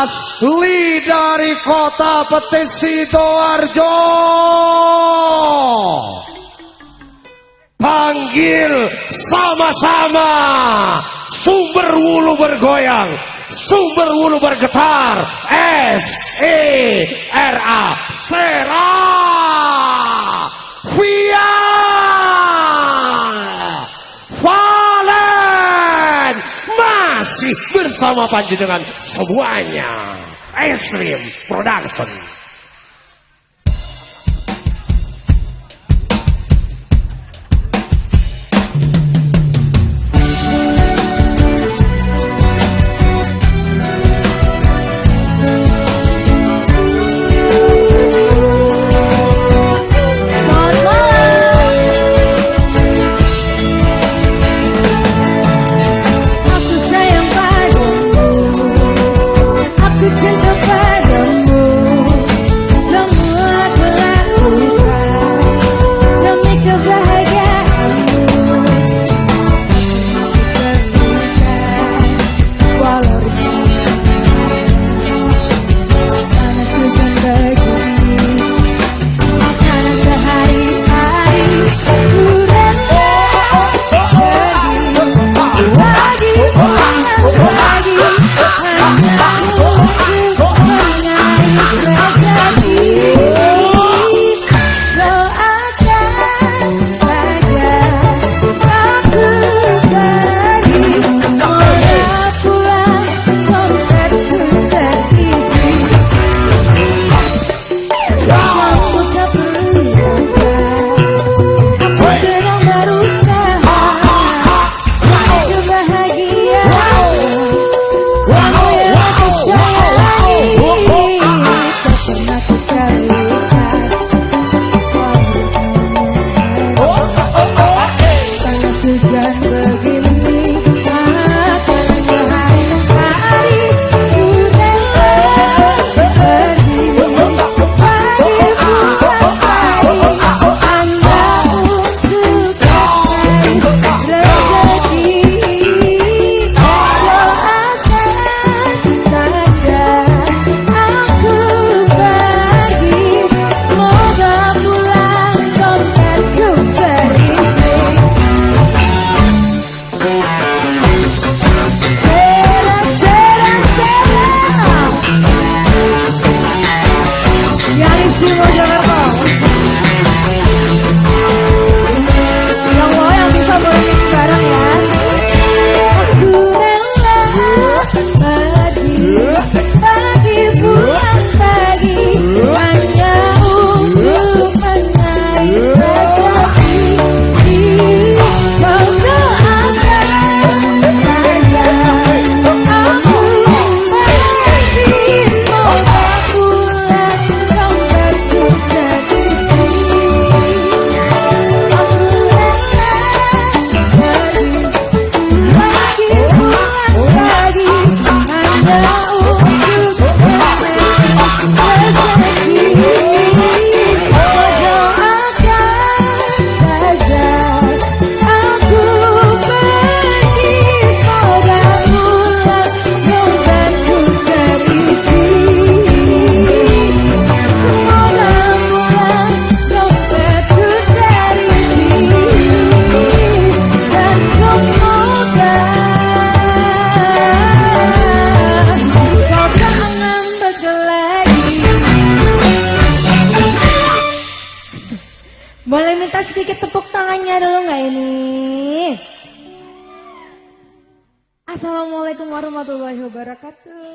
asli dari kota Petis Sidoarjo. Panggil sama-sama sumber wulu bergoyang, sumber wulu bergetar, S E R A Sera Via. masih bersama panjenengan semuanya. Extreme Production. Sedikit tepuk tangannya dulu nggak ini? Assalamualaikum warahmatullahi wabarakatuh.